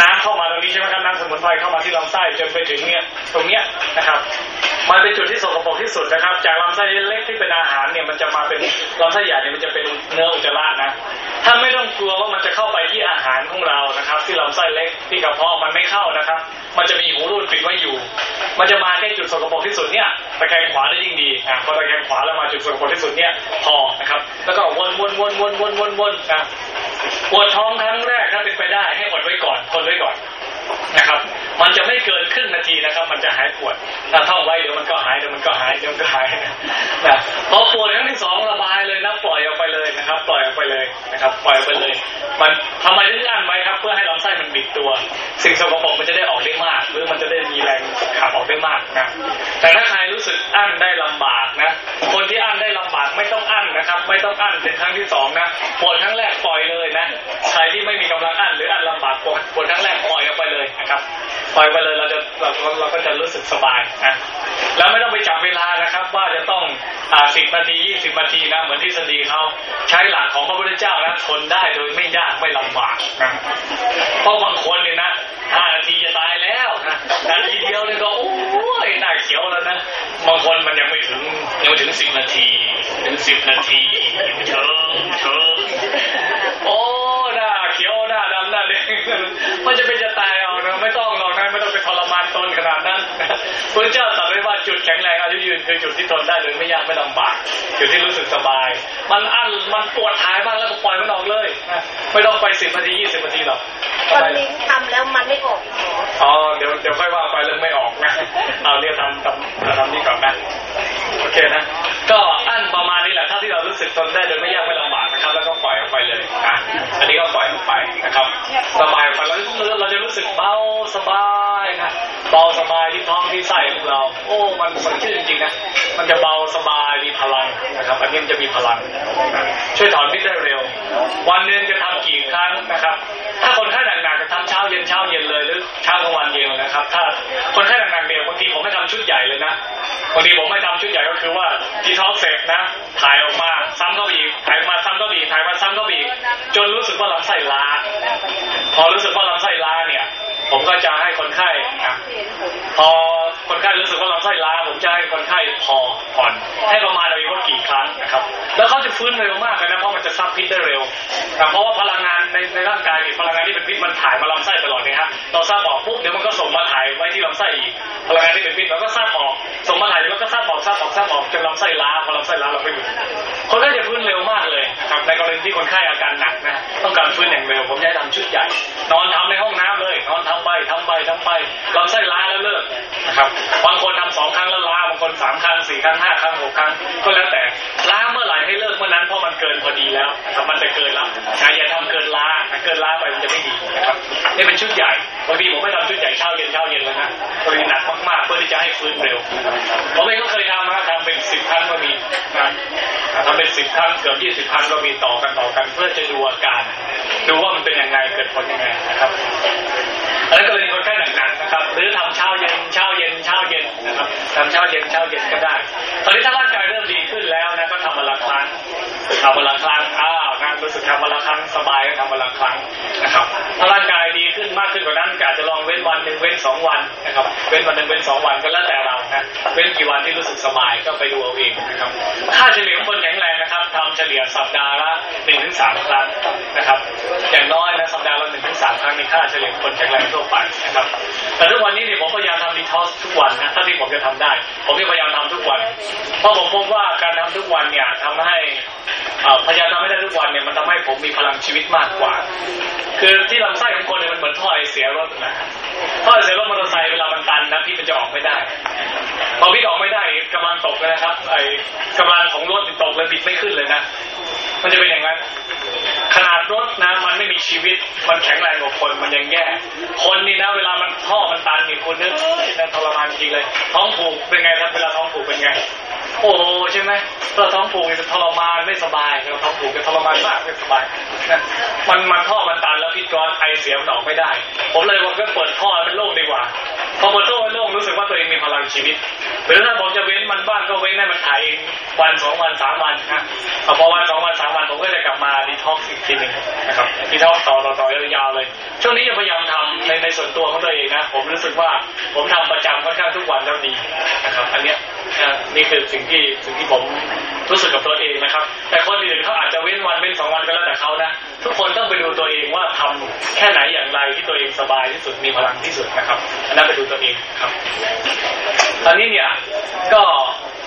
น้ำเข้ามาตรงนี้ใช่ไหมครับน้ำสมุนไพรเข้ามาที่ลำไส้จนไปถึงเนี่ยตรงเนี้ยนะครับมันเป็นจุดที่สกปรกที่สุดนะครับ จากลำไส้เล็กที่เป็นอาหารเนี่ยมันจะมาเป็นลำไส้ใหญ่เนี่ยมันจะเป็นเนื้ออุจจาระนะถ้าไม่ต้องกลัวว่ามันจะเข้าไปที่อาหารของเรานะครับที่ลำไส้เล็กที่กระเพาะมันไม่เข้านะครับ มันจะมีหูรูดปิดไว้อยู่ มันจะมาแค่จุดสกปรกที่สุดเนี่ยตะแคงขวาได้ยิ่งดีนะพอตะแคงขวาแล้วมาจุดสกปรกที่สุดเนี่ยพอนะครับ แล้วก็วนวนวนวนวนวนวนนะปวดท้องครั้งแรกถ้าเป็นไปได้ให้อดไว้ก่อนทนไว้ก่อน นะครับ มันจะไม่เกินครึ่งนาทีนะครับ มันจะหายปวดถ้าท่องไว้เดี๋ยวมันก็หายเดี๋ยวมันก็หายเดี๋ยวมันก็หายนะนะพอปวดครั้งที่สองระบายเลยนะปล่อยออกไปเลยนะครับ ปล่อยออกไปเลยนะครับ ปล่อยออกไปเลย มันทำไมถึงอั้นไว้ครับ เพื่อให้ลำไส้มันบิดตัว สิ่งสกปรกมันจะได้ออกได้มาก หรือมันจะได้มีแรงขับออกได้มากนะแต่ถ้าใครรู้สึกอั้นได้ลำบากนะคนที่อั้นได้ลำบากไม่ต้องอั้นนะครับ ไม่ต้องอั้นเป็นครั้งที่สองนะปวดครั้งแรกปล่อยเลยนะใครที่ไม่มีกำลังอั้นหรืออั้นลำบากปวดปวดครั้งแรกปล่อยออกไปเลยยนะครับปล่อยไปเลยเราจะเราเราก็จะรู้สึกสบายนะแล้วไม่ต้องไปจับเวลานะครับ ว่าจะต้องอ่าสิบนาทียี่สิบนาทีนะเหมือนทฤษฎีเขาใช้หลักของพระพุทธเจ้านะทนได้โดยไม่ยากไม่ลำบากนะเพราะบางคนเนี่ยนะห้านาทีจะตายแล้วนะนาทีเดียวเลยก็โอ้ยหน้าเขียวแล้วนะบางคนมันยังไม่ถึงยังไม่ถึงสิบนาทีถึงสิบนาทีเชิงเชิงโอ้หน้าเขียวหน้าดำหน้าแดงมันจะเป็นจะตาย ไม่ต้องหรอกนะไม่ต้องไปทรมานตนขนาดนั้นพระเจ้าตรัสไว้ว่าจุดแข็งแรงอายุยืนคือจุดที่ทนได้โดยไม่ยากไม่ลำบากจุดที่รู้สึกสบาย มันอั้นมันปวดท้ายบ้างแล้วก็ปล่อยมันออกเลยนะไม่ต้องไปสิบนาทียี่สิบนาทีหรอกวันนี้ทำแล้วมันไม่ออกหมออ๋อเดี๋ยวเดี๋ยวค่อยว่าไปเรื่องไม่ออกนะเอาเนี่ยทำทำทำนี่ก่อนนะโอเคนะ ก็อั้นประมาณนี้แหละถ้าที่เรารู้สึกทนได้โดยไม่ยากไม่ลำบากนะครับ แล้วก็ปล่อยออกไปเลยอะอันนี้ก็ปล่อยออกไปนะครับ สบายไปแล้วเราจะรู้สึกเบาสบายนะเบาสบายที่ท้องที่ไส้ของเรา โอ้ มันสดชื่นจริงๆนะมันจะเบาสบายมีพลังนะครับ อันนี้มันจะมีพลังนะช่วยถอนพิษได้เร็ วันหนึ่งจะทำกี่ครั้งนะครับ ถ้าคนไข้หนักๆจะทำเช้าเย็นเช้าเย็นเลยหรือเช้ากลางวันเย็นนะครับ ถ้าคนไข้หนักๆเนี่ยบางทีผมไม่ทำชุดใหญ่เลยนะบางทีผมไม่ทำชุดใหญ่ก็คือว่าดีท็อกเสร็จนะถ่ายออกมาซ้ำเข้าไปอีกถ่ายมาซ้ำเข้าไปอีกถ่ายมาซ้ำเข้าไปอีกจนรู้สึกว่าลำไส้ล้าพอรู้สึกว่าลำไส้ล้าเนี่ย ผมก็จะให้คนไข้นะพอ คนไข้รู้สึกว่าลำไส้ล้าผมจะให้คนไข้พอผ่อนให้ประมาณอายุว่ากี่ครั้งนะครับ แล้วเขาจะฟื้นเร็วมากเลยนะเพราะมันจะซับพิษได้เร็วเพราะว่าพลังงานในในร่างกายมีพลังงานที่เป็นพิษมันถ่ายมาลำไส้ตลอดเนี่ยฮะเราซับออกปุ๊บเดี๋ยวมันก็ส่งมาถ่ายไว้ที่ลำไส้อีกพลังงานที่เป็นพิษมันก็ซับออกส่งมาถ่ายแล้วก็ซับออกซับออกซับออกจนลำไส้ล้าพอลำไส้ล้าเราก็หยุดคนไข้จะฟื้นเร็วมากเลยนะครับในกรณีที่คนไข้อาการหนักนะต้องการฟื้นอย่างเร็วผมจะทำชุดใหญ่ นอนทำในห้องน้ำเลย นอนทำไปทำไปทำไปลำไส้ล้าแล้วเลิกนะครับบางคนทำสองครั้งแล้วล้าบางคนสามครั้งสี่ครั้งห้าครั้งหกครั้งก็แล้วแต่ล้าเมื่อไหร่ให้เลิกเมื่อนั้นเพราะมันเกินพอดีแล้วนะครับมันจะเกินแล้วนะอย่าทำเกินล้าเกินล้าไปมันจะไม่ดีนะครับนี่เป็นชุดใหญ่บางทีผมไม่ทำชุดใหญ่เช้าเย็นเช้าเย็นเลยนะกรณีหนักมากๆเพื่อที่จะให้ฟื้นเร็วผมเองก็เคยทำนะทำเป็นสิบครั้งก็มีนะทำเป็นสิบครั้งเกือบยี่สิบครั้งก็มีต่อกันต่อกัน เพื่อจะดูอาการดูว่ามันเป็นยังไงเกิดผลยังไงนะครับ อันนั้นก็เลยคนไข้หนักๆนะครับ หรือทำเช้าเย็นเช้าเย็นเช้าเย็นนะครับทำเช้าเย็นเช้าเย็นก็ได้ ตอนนี้ถ้าร่างกายเริ่มดีขึ้นแล้วนะก็ทำวันละครั้งทำวันละครั้งอ้าวนะรู้สึกทำวันละครั้งสบายก็ทำวันละครั้งนะครับถ้าร่างกายดีขึ้นมากขึ้นกว่านั้นก็อาจจะลองเว้นวันหนึ่งเว้นสองวันนะครับ เว้นวันหนึ่งเว้นสองวันก็แล้วแต่เรานะเว้นกี่วันที่รู้สึกสบายก็ไปดูเอาเองนะครับค่าเฉลี่ยงคนแข็งแรงน ทำเฉลี่ยสัปดาห์ละหนึ่งถึงสามครั้งนะครับ อย่างน้อยนะสัปดาห์ละหนึ่งถึงสามครั้งในค่าเฉลี่ยคนแข็งแรงทั่วไปนะครับ แต่ทุกวันนี้เนี่ยผมพยายามทำดีท็อกทุกวันนะเท่าที่ผมจะทำได้ ผมพยายามทำทุกวัน เพราะผมพบว่าการทำทุกวันเนี่ยทำให้พยายามทำให้ได้ทุกวันเนี่ยมันทำให้ผมมีพลังชีวิตมากกว่า คือที่ลำไส้ของคนเนี่ยมันเหมือนท่อไอเสียรถนะท่อไอเสียรถมอเตอร์ไซค์เวลามันตันนะพี่มันจะออกไม่ได้ พอพี่ออกไม่ได้กำลังตกเลยนะครับ ไอ้กำลังของรถตกเลยบิดไม่ขึ้นเลยนะมันจะเป็นอย่างนั้น ขนาดรถนะมันไม่มีชีวิต มันแข็งแรงกว่าคนมันยังแย่คนนี่นะ เวลามันท่อมันตันนี่คุณนึกนั่นทรมานจริงเลย ท้องผูกเป็นไงครับเวลาท้องผูกเป็นไง โอ้ใช่ไหมเราท้องผูกจะทรมานไม่สบายเราท้องผูกจะทรมานมากไม่สบายนะมันมันท่อมันตันแล้วพิษร้อนไอเสียมันออกไม่ได้ ผมเลยว่าก็เปิดท่อเป็นโล่งดีกว่า พอเปิดท่อเป็นโล่งรู้สึกว่าตัวเองมีพลังชีวิตหรือถ้าผมจะเว้นมันบ้างก็เว้นให้มันถ่ายเองวันสองวันสามวันนะพอวันสองวันสามวันผมก็จะกลับมาดีท็อกซ์อีกทีหนึ่งนะครับดีท็อกซ์ต่อต่อต่อยาวๆเลย ช่วงนี้จะพยายามทำในในส่วนตัวของตัวเองนะผมรู้สึกว่าผมทำประจำค่อนข้างทุกวันแล้วดีนะครับ อันเนี้ยนี่คือสิ่งที่สิ่งที่ผมรู้สึกกับตัวเองนะครับ แต่คนอื่นเขาอาจจะเว้นวันเว้นสองวันก็แล้วแต่เขานะทุกคนต้องไปดูตัวเองว่าทำแค่ไหนอย่างไรที่ตัวเองสบายที่สุดมีพลังที่สุดนะครับอันนั้นไปดูตัวเองครับตอนนี้เนี่ยก็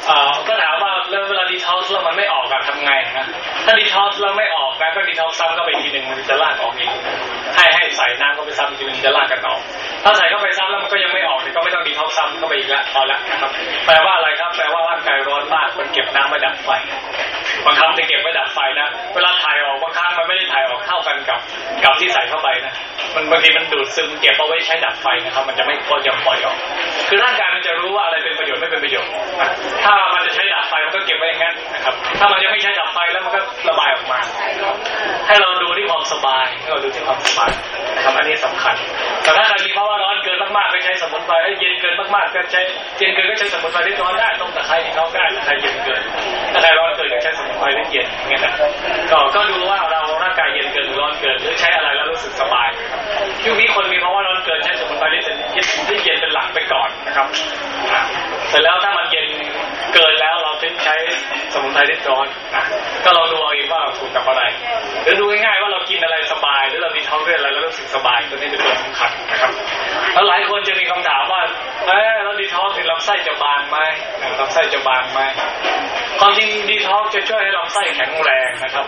เอ่อก็ถามว่าเวลาดีท็อกซ์แล้วมันไม่ออกอะทำไงนะถ้าดีท็อกซ์แล้วไม่ออกนะก็ดีท็อกซ์ซ้ำเข้าไปทีหนึ่งมันจะลากออกเองให้ให้ใส่น้ำเข้าไปซ้ำทีหนึ่งจะลากกันออก ถ้าใส่เข้าไปซ้ำแล้วมันก็ยังไม่ออกเนี่ยก็ไม่ต้องดีท็อกซ์ซ้ำเข้าไปอีกละพอละนะครับแปลว่าอะไรครับ แปลว่าร่างกายร้อนมากมันเก็บน้ำไว้ดับไฟ บางครั้งจะเก็บไว้ดับไฟนะ เวลาถ่ายออกบางครั้งมันไม่ได้ถ่ายออกเท่ากันกับกับที่ใส่เข้าไปนะ มันบางทีมันดูดซึมเก็บเอาไว้ใช้ดับไฟนะครับ มันจะไม่ก็ยังปล่อยออก คือร่างกายมันจะรู้ว่าอะไรเป็นประโยชน์ไม่เป็นประโยชน์ ถ้ามันจะใช้ดับไฟมันก็เก็บไว้อย่างนั้นนะครับ ถ้ามันยังไม่ใช้ดับไฟแล้วมันก็ระบายออกมา ให้เราดูที่ความสบายให้เราดูที่ความสบายนะครับอันนี้สำคัญ แต่ถ้าใครมีภาวะร้อนเกินมากๆก็ใช้สมุนไพรเย็นเกินมากๆก็ใช้เย็นเกินก็ใช้สมุนไพรที่ร้อนได้ต้มตะไคร้เขาได้ใครเย็นเกิน ไาเละเอยดอย่างเงี้ยนะก็ก็ดูว่าเราร่างกายเย็นเกินหรือร้อนเกินหรือใช้อะไรแล้วรู้สึกสบายยุคนี้คนมีเพราะว่าร้อนเกินใช้สมุนไพรที่เย็นที่เย็นเป็นหลักไปก่อนนะครับเสร็จแล้วถ้ามันเย็นเกินแล้วเราถึงใช้สมุนไพรที่ร้อนนะก็เราดูเอาเองว่าถูกกับอะไรหรือดูง่ายๆว่าเรา อะไรสบายหรือเราดีท้องด้วยอะไรแล้วรู้สึกสบายตัวนี้เป็นตัวสำคัญนะครับแล้วหลายคนจะมีคำถามว่าเออแล้วดีท้องถึงลำไส้จะบางไหมลำไส้จะบางไหมความจริงดีท้องจะช่วยให้ลำไส้แข็งแรงนะครับ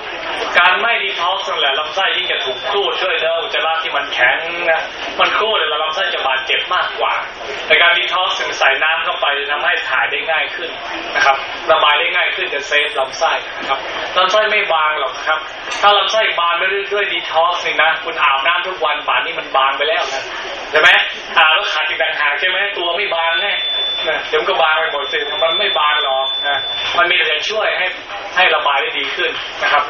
การไม่ดีท้องนั่นแหละลำไส้ยิ่งจะถูกครูดด้วยเนื้ออุจจาระที่มันแข็งนะมันครูดแล้วลำไส้จะบาดเจ็บมากกว่า แต่การดีท็อกซ์ถึงใส่น้ำเข้าไปทำให้ถ่ายได้ง่ายขึ้นนะครับระบายได้ง่ายขึ้นจะ save ลำไส้นะครับลำไส้ไม่บางหรอกครับ ถ้าลำไส้บางด้วยด้วยดีท็อกซ์นี่นะ คุณอาบน้ำทุกวันป่านนี้มันบางไปแล้วนะใช่ไหมอาบแล้วขัดอีกต่างหากใช่ไหมตัวไม่บางไงนะเดี๋ยวมันก็บางไปหมดสิมันไม่บางหรอกนะมันมีแต่จะช่วยให้ให้ระบายได้ดีขึ้นนะครับ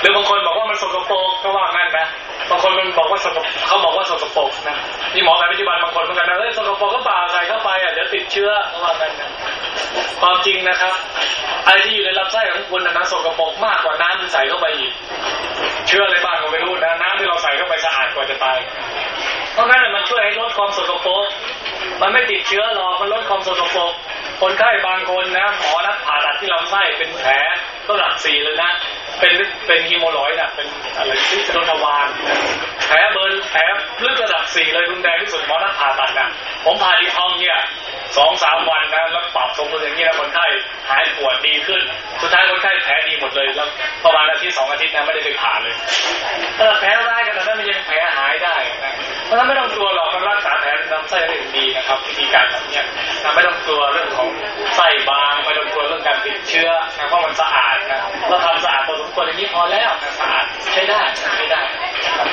หรือบางคนบอกว่ามันสกปรกก็ว่างั้นนะบางคนมันบอกว่าสกปรกเขาบอกว่าสกปรกนะนี่หมอแผนปัจจุบันบางคนเหมือนกันนะเอ้ยสกปรกก็เปล่าใส่เข้าไปอะเดี๋ยวติดเชื้อว่างั้นนะความจริงนะครับไอที่อยู่ในลำไส้ของคุณนะนะสกปรกมากกว่าน้ำที่ใส่เข้าไปอีก เชื้ออะไรบ้างก็ไม่รู้นะน้ำที่เราใส่เข้าไปสะอาดกว่าจะตาย เพราะงั้นมันช่วยให้ลดความสกปรกมันไม่ติดเชื้อหรอกมันลดความสกปรกคนไข้บางคนนะหมอนัดผ่าตัดที่ลำไส้เป็นแผลก็หลักสี่เลยนะเป็นเป็นฮีโมรอยด์นะเป็นอะไรที่กระดูกทวารแผลเบิร์นแผลลึกระดับสี่เลยรุนแรงที่สุดหมอนัดผ่าตัดนะผมผ่าดีทองเนี่ย สองสามวันนะแล้วปรับสมดุลอย่างนี้นะคนไข้หายปวดดีขึ้น สุดท้ายคนไข้แผลดีหมดเลยแล้วประมาณอาทิตย์สองอาทิตย์นะไม่ได้ไปผ่าเลยเออแผลร้ายขนาดนั้นมันยังแผลหายได้นะเพราะฉะนั้นไม่ต้องกลัวหรอกมันรักษาแผลลำไส้ได้อย่างดีนะครับวิธีการแบบเนี้ยนะไม่ต้องกลัวเรื่องของไส้บางไม่ต้องกลัวเรื่องการติดเชื้อนะเพราะมันสะอาดนะเราทำสะอาดพอสมควรอย่างนี้พอแล้วนะสะอาดใช้ได้ใช้ได้ครับ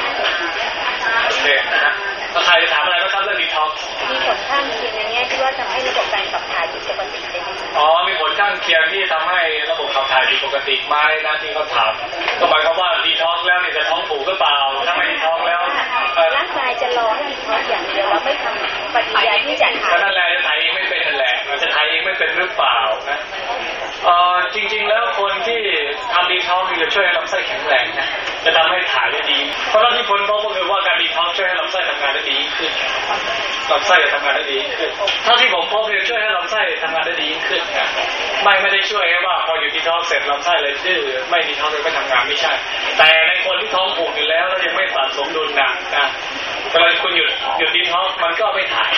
โอเคนะฮะแล้วใครจะถามอะไร ไหมครับเรื่องดีท็อกมีผลข้างเคียงอย่างเงี้ยที่ว่าทำให้ระบบการขับถ่ายผิดปกติได้ไหมคะอ๋อ มีผลข้างเคียงที่ทำให้ระบบขับถ่ายผิดปกติไหมนะที่เขาถามก็หมายความว่าดีท็อกแล้วเนี่ยจะท้องผูกหรือเปล่าถ้าไม่ดีท็อกแล้ว จะรอให้ดีท็อกซ์อย่างเดียวแล้วไม่ทำปฏิกิริยาที่จะถ่ายนั่นแหละจะถ่ายเองไม่เป็นนั่นแหละจะถ่ายเองไม่เป็นหรือเปล่านะเออจริง ๆ แล้วคนที่ทำดีท็อกซ์จะช่วยให้ลำไส้แข็งแรงนะจะทำให้ถ่ายได้ดี เพราะที่ผลพบก็คือว่าการดีท็อกซ์ช่วยให้ลำไส้ทำงานได้ดีขึ้นลำไส้จะทำงานได้ดีขึ้นเท่าที่ผมพบเนี่ยช่วยให้ลำไส้ทำงานได้ดีขึ้นนะไม่ไม่ได้ช่วยแค่ว่าพออยู่ดีท็อกซ์เสร็จลำไส้เลยดื้อไม่ดีท็อกซ์เลยไม่ทำงานไม่ใช่ แต่ในคนที่ท้องผูกอยู่แล้วแล้วยังไม่ปรับสมดุลนะนะ เวลาคุณหยุดหยุดดีท็อกมันก็ไม่ถ่าย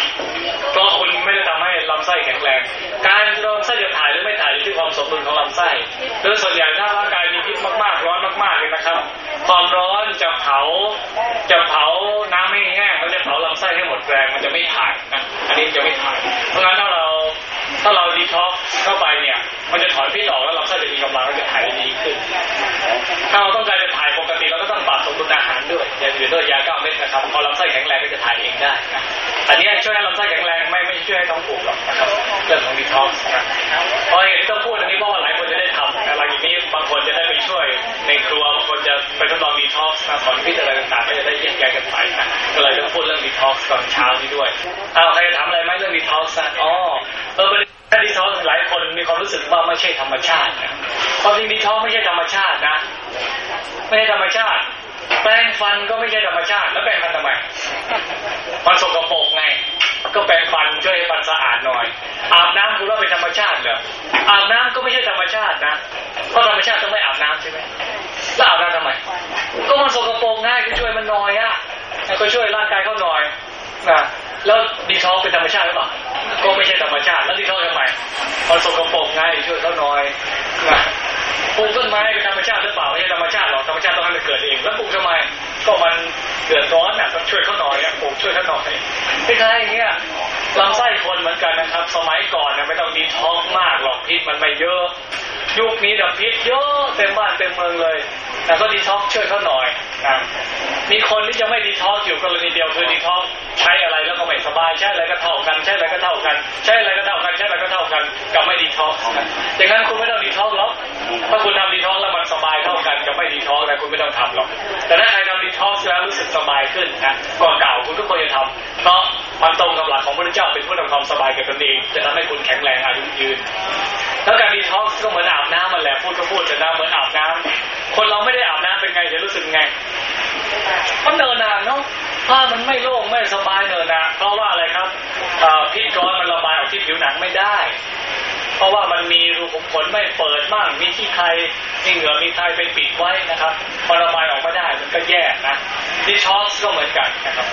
เพราะคุณไม่ได้ทำให้ลำไส้แข็งแรง การลำไส้จะถ่ายหรือไม่ถ่ายอยู่ที่ความสมดุลของลำไส้โดยส่วนใหญ่ถ้าร่างกายมีพิษมากๆร้อนมากๆเลยนะครับ ความร้อนจะเผาจะเผาน้ำให้แห้งแล้วจะเผาลำไส้ให้หมดแรงมันจะไม่ถ่ายนะอันนี้จะไม่ถ่าย เพราะงั้นถ้าเราถ้าเราดีท็อกเข้าไปเนี่ย มันจะถอนพิษออกแล้วลำไส้จะมีกำลังแล้วจะถ่ายดีขึ้น ถ้าเราต้องการจะถ่ายก็ต้องปรับสมดุลอาหารด้วยอย่างอื่นด้วยยาเก้าเม็ดนะครับพอลำไส้แข็งแรงก็จะถ่ายเองได้นะอันนี้ช่วยให้ลำไส้แข็งแรงไม่ไม่ช่วยให้ท้องผูกหรอกนะครับเรื่องของดีท็อกซ์นะเพราะเหตุที่ต้องพูดอันนี้เพราะว่าหลายคนจะได้ทำอะไรอย่างนี้บางคนจะได้ไปช่วยในครัวบางคนจะไปทดลองดีท็อกซ์นะถอนพิษอะไรต่างๆก็จะได้แยกแยะกันไปนะก็เลยต้องพูดเรื่องดีท็อกซ์ตอนเช้านี้ด้วยเอาใครจะถามอะไรไหมเรื่องดีท็อกซ์อ๋อเออถ้าดีท็อกซ์หลายคนมีความรู้สึกว่าไม่ใช่ธรรมชาตินะความจริงดีท็อกซ์ไม่ใช่ธรรมชาตินะ ไม่ใช่ธรรมชาติ แปรงฟันก็ไม่ใช่ธรรมชาติ แล้วแปรงฟันทำไมมันสกปรกไง ก็แปรงฟันช่วยฟันสะอาดหน่อย อาบน้ำคุณว่าเป็นธรรมชาติเหรออาบน้ำก็ไม่ใช่ธรรมชาตินะเพราะธรรมชาติต้องไม่อาบน้ำใช่ไหมแล้วอาบน้ำทำไม ก็มันสกปรกง่ายก็ช่วยมันหน่อยอะก็ช่วยร่างกายเขาหน่อยนะแล้วดีท็อกเป็นธรรมชาติหรือเปล่าก็ไม่ใช่ธรรมชาติ แล้วดีท็อกทำไมมันสกปรกง่ายช่วยเขาหน่อยนะ ปลูกต้นไม้เป็นธรรมชาติหรือเปล่าไม่ใช่ธรรมชาติหรอกธรรมชาติต้องให้มันเกิดเอง แล้วปลูกทำไมก็มันเดือดร้อนน่ะต้องช่วยเขาหน่อยอะปลูกช่วยเขาหน่อยไม่ใช่อย่างเงี้ยลำไส้คนเหมือนกันนะครับ สมัยก่อนนะไม่ต้องมีท้องมากหรอกพิษมันไม่เยอะยุคนี้ดับพิษเยอะเต็มบ้านเต็มเมืองเลยแต่ก็ดีท็อกช่วยเขาหน่อย มีคนที่จะไม่ดีท็อกอยู่กรณีเดียวคือดีท็อกใช้อะไรแล้วก็ไม่สบายใช้อะไรก็เท่ากัน ใช้อะไรก็เท่ากัน ใช้อะไรก็เท่ากันใช้อะไรก็เท่ากันกับไม่ดีท็อกอย่างนั้นคุณไม่ต้องดีท็อกหรอกถ้าคุณทำดีท็อกแล้วมันสบายเท่ากันกับไม่ดีท็อกซ์นะคุณไม่ต้องทำหรอก แต่ถ้าใครทำดีท็อกแล้วรู้สึกสบายขึ้นนะกว่าเก่าคุณก็ควรจะทำเพราะมันตรงกับหลักของพระพุทธเจ้าเป็นผู้ทำความสบายแก่ตนเองจะทำให้คุณแข็งแรงอายุยืน แล้วการดีท็อกซ์ก็เหมือนอาบน้ำมันแหละพูดก็พูดแต่น้ำเหมือนอาบน้ำคนเราไม่ได้อาบน้ำเป็นไงจะรู้สึกไงมันเหนอะหนะเนาะถ้ามันไม่โล่งไม่สบายเหนอะหนะเพราะว่าอะไรครับพิษร้อนมันระบายออกที่ผิวหนังไม่ได้ เพราะว่ามันมีรูขุมขนไม่เปิดบ้างมีขี้ไคลมีเหงื่อมีไคลไปปิดไว้นะครับพอระบายออกไม่ได้มันก็แย่นะดีท็อกซ์ก็เหมือนกันนะครับ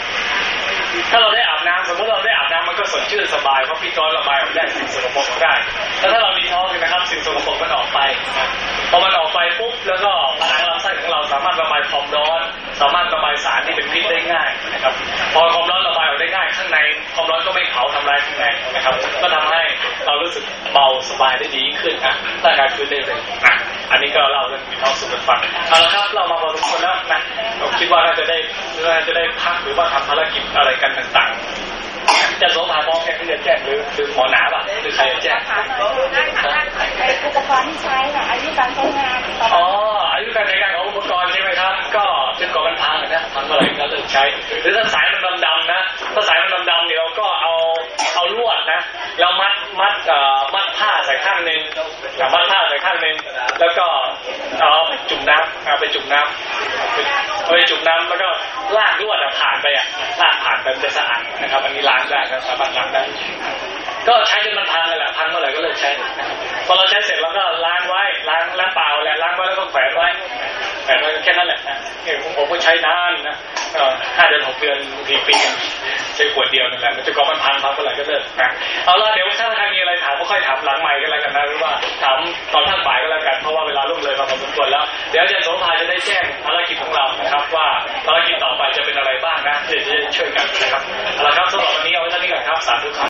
ถ้าเราได้อาบน้ำสมมติเราได้อาบน้ำมันก็สดชื่นสบายเพราะพิษร้อนระบายออกได้สิ่งสกปรกออกได้แล้วถ้าเราดีท็อกซ์นะครับสิ่งสกปรกมันออกไปพอมันออกไปปุ๊บแล้วก็ผนังลำไส้ของเราสามารถระบายความร้อน สามารถระบายสารที่เป็นพิษได้ง่ายนะครับ พอความร้อนระบายออกได้ง่าย ข้างในความร้อนก็ไม่เผาทำลายข้างในนะครับ ก็ทำให้เรารู้สึกเบาสบายได้ดีขึ้นนะร่างกายฟื้นได้เร็วนะอันนี้ก็เล่าเรื่องดีท็อกซ์สู่กันฟังเอาละครับเรามาพอสมควรแล้วนะผมคิดว่าน่าจะได้น่าจะได้พักหรือว่าทำภารกิจอะไรกันต่างๆจะโสภามองแค่ที่จะแจ้งหรือหรือหมอหนาป่ะหรือใครจะแจ้ง ใช้ หรือถ้าสายมันดำๆนะถ้าสายมันดำๆเนี่ยเราก็เอาเอาลวดนะแล้วมัดมัดเอ่อมัดผ้าใส่ข้างหนึ่งอะมัดผ้าใส่ข้างหนึ่งแล้วก็เอาไปจุ่มน้ำเอาไปจุ่มน้ำเอาไปจุ่มน้ำแล้วก็ลากลวดผ่านไปอะลากผ่านไปมันจะสะอาดนะครับ อันนี้ล้างได้ครับสามารถล้างได้ก็ใช้จนมันพังเลยแหละพังเมื่อไหร่ก็เลิกใช้พอเราใช้เสร็จเราก็ล้างไว้ล้างล้างเปล่าแหละล้างไว้แล้วก็แขวนไว้ แขวนไว้แค่นั้นแหละนะเนี่ยผมผมก็ใช้นานนะห้าเดือนหกเดือนบางทีปีนึงใช้ขวดเดียวนั่นแหละมันจะก็มันพังพังเมื่อไหร่ก็เลิกนะเอาละเดี๋ยวถ้าใครมีอะไรถามก็ค่อยถามหลังใหม่กันแล้วกันนะหรือว่าถามตอนท่านบ่ายก็แล้วกันเพราะว่าเวลาล่วงเลยมาพอสมควรแล้ว เดี๋ยวอาจารย์โสภาจะได้แจ้งภารกิจของเรานะครับ ว่าภารกิจต่อไปจะเป็นอะไรบ้างนะเดี๋ยวจะช่วยกันนะครับเอาละครับสำหรับวันนี้เอาไว้เท่านี้ก่อนครับสาธุครับ